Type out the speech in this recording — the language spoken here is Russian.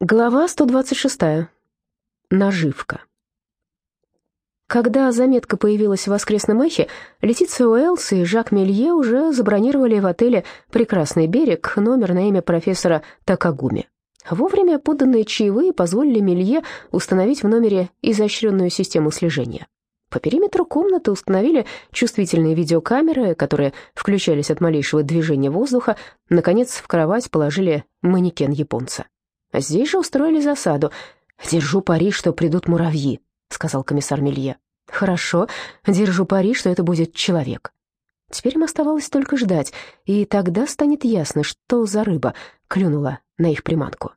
Глава 126. Наживка. Когда заметка появилась в воскресном эхе, Летиция Уэллс и Жак Мелье уже забронировали в отеле «Прекрасный берег» номер на имя профессора Такагуми. Вовремя поданные чаевые позволили Мелье установить в номере изощренную систему слежения. По периметру комнаты установили чувствительные видеокамеры, которые включались от малейшего движения воздуха. Наконец, в кровать положили манекен японца. Здесь же устроили засаду. «Держу пари, что придут муравьи», — сказал комиссар Мелье. «Хорошо, держу пари, что это будет человек». Теперь им оставалось только ждать, и тогда станет ясно, что за рыба клюнула на их приманку.